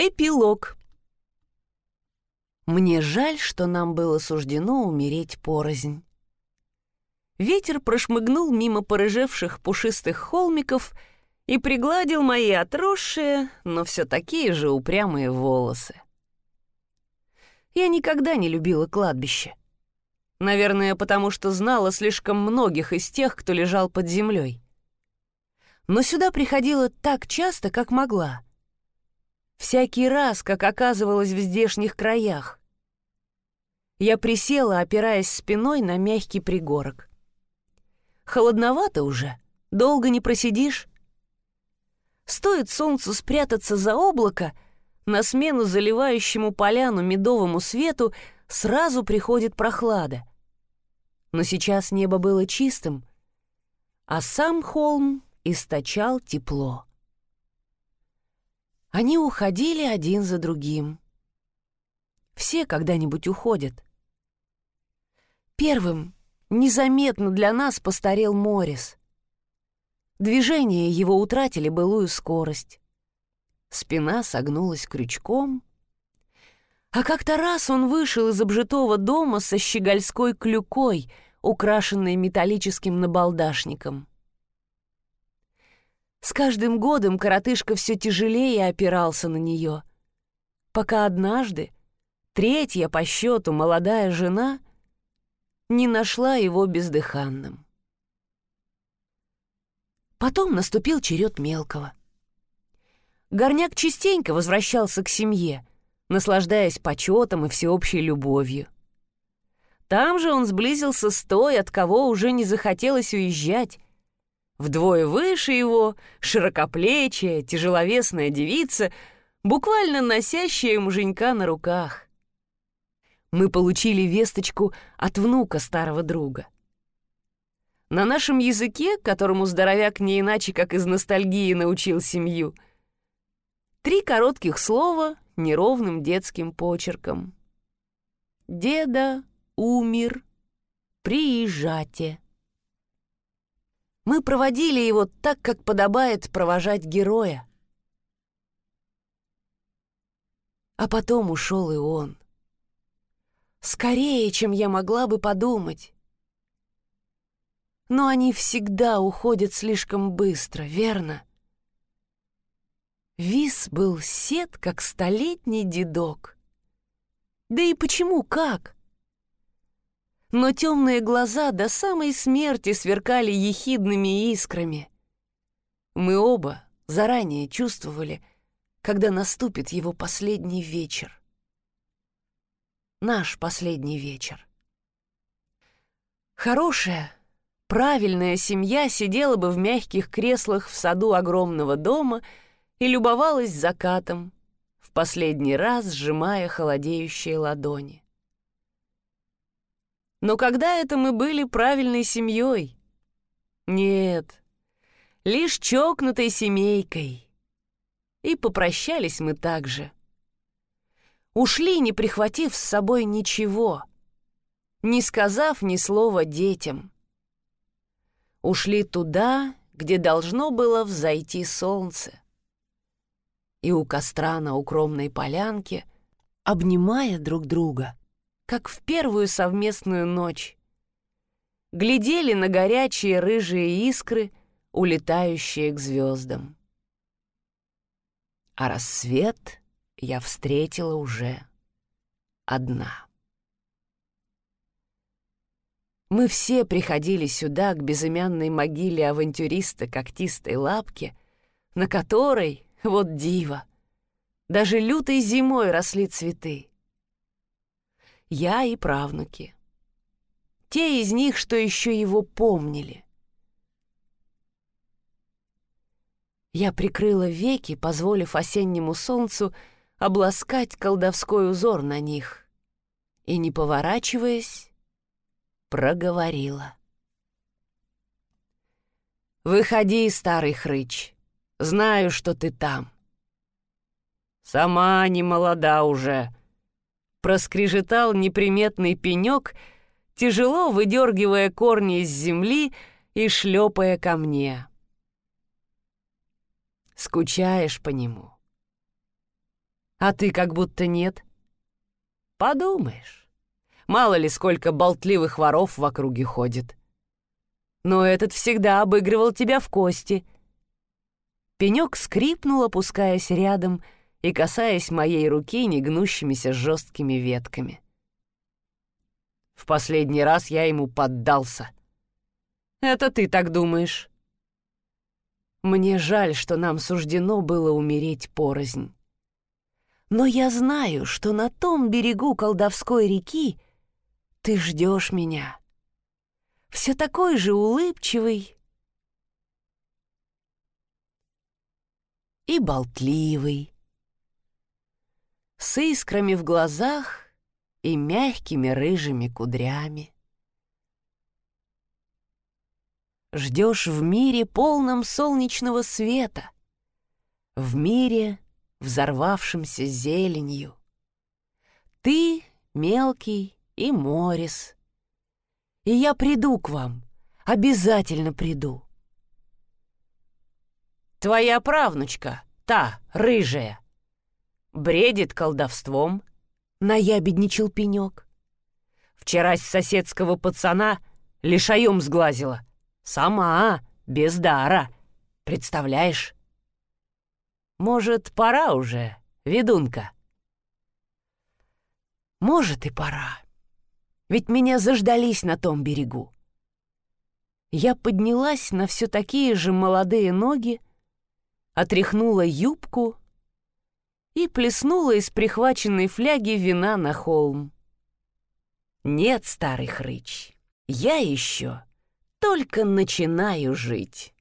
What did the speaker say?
Эпилог. Мне жаль, что нам было суждено умереть порознь. Ветер прошмыгнул мимо порыжевших пушистых холмиков и пригладил мои отросшие, но все такие же упрямые волосы. Я никогда не любила кладбище. Наверное, потому что знала слишком многих из тех, кто лежал под землей. Но сюда приходила так часто, как могла. Всякий раз, как оказывалась в здешних краях. Я присела, опираясь спиной на мягкий пригорок. Холодновато уже, долго не просидишь. Стоит солнцу спрятаться за облако, на смену заливающему поляну медовому свету сразу приходит прохлада. Но сейчас небо было чистым, а сам холм источал тепло. Они уходили один за другим. Все когда-нибудь уходят. Первым незаметно для нас постарел Морис. Движения его утратили былую скорость. Спина согнулась крючком. А как-то раз он вышел из обжитого дома со щегольской клюкой, украшенной металлическим набалдашником. С каждым годом коротышка все тяжелее опирался на нее, пока однажды третья по счету молодая жена не нашла его бездыханным. Потом наступил черед мелкого. Горняк частенько возвращался к семье, наслаждаясь почетом и всеобщей любовью. Там же он сблизился с той, от кого уже не захотелось уезжать. Вдвое выше его, широкоплечья, тяжеловесная девица, буквально носящая муженька на руках. Мы получили весточку от внука старого друга — на нашем языке, которому здоровяк не иначе, как из ностальгии научил семью. Три коротких слова неровным детским почерком. «Деда умер. Приезжайте». Мы проводили его так, как подобает провожать героя. А потом ушел и он. Скорее, чем я могла бы подумать но они всегда уходят слишком быстро, верно? Вис был сед, как столетний дедок. Да и почему как? Но темные глаза до самой смерти сверкали ехидными искрами. Мы оба заранее чувствовали, когда наступит его последний вечер. Наш последний вечер. Хорошая, Правильная семья сидела бы в мягких креслах в саду огромного дома и любовалась закатом, в последний раз сжимая холодеющие ладони. Но когда это мы были правильной семьей? Нет, лишь чокнутой семейкой. И попрощались мы так же. Ушли, не прихватив с собой ничего, не сказав ни слова детям ушли туда, где должно было взойти солнце. И у костра на укромной полянке, обнимая друг друга, как в первую совместную ночь, глядели на горячие рыжие искры, улетающие к звездам. А рассвет я встретила уже одна. Мы все приходили сюда, к безымянной могиле авантюриста когтистой лапки, на которой, вот диво, даже лютой зимой росли цветы. Я и правнуки. Те из них, что еще его помнили. Я прикрыла веки, позволив осеннему солнцу обласкать колдовской узор на них, и, не поворачиваясь, проговорила. «Выходи, старый хрыч, знаю, что ты там». «Сама не молода уже», — проскрежетал неприметный пенек, тяжело выдергивая корни из земли и шлепая ко мне. «Скучаешь по нему?» А ты как будто нет. Подумаешь. Мало ли сколько болтливых воров в округе ходит. Но этот всегда обыгрывал тебя в кости. Пенек скрипнул, опускаясь рядом и касаясь моей руки негнущимися жесткими ветками. В последний раз я ему поддался. Это ты так думаешь. Мне жаль, что нам суждено было умереть порознь. Но я знаю, что на том берегу колдовской реки ты ждешь меня. Все такой же улыбчивый и болтливый, с искрами в глазах и мягкими рыжими кудрями. Ждешь в мире полном солнечного света, в мире, взорвавшемся зеленью. Ты мелкий и Морис. И я приду к вам, обязательно приду. Твоя правнучка, та, рыжая, бредит колдовством, наябедничал пенек. Вчера с соседского пацана лишаем сглазила. Сама, без дара. Представляешь? Может, пора уже, ведунка? Может, и пора. Ведь меня заждались на том берегу. Я поднялась на все такие же молодые ноги, отряхнула юбку и плеснула из прихваченной фляги вина на холм. Нет, старый хрыч, я еще только начинаю жить.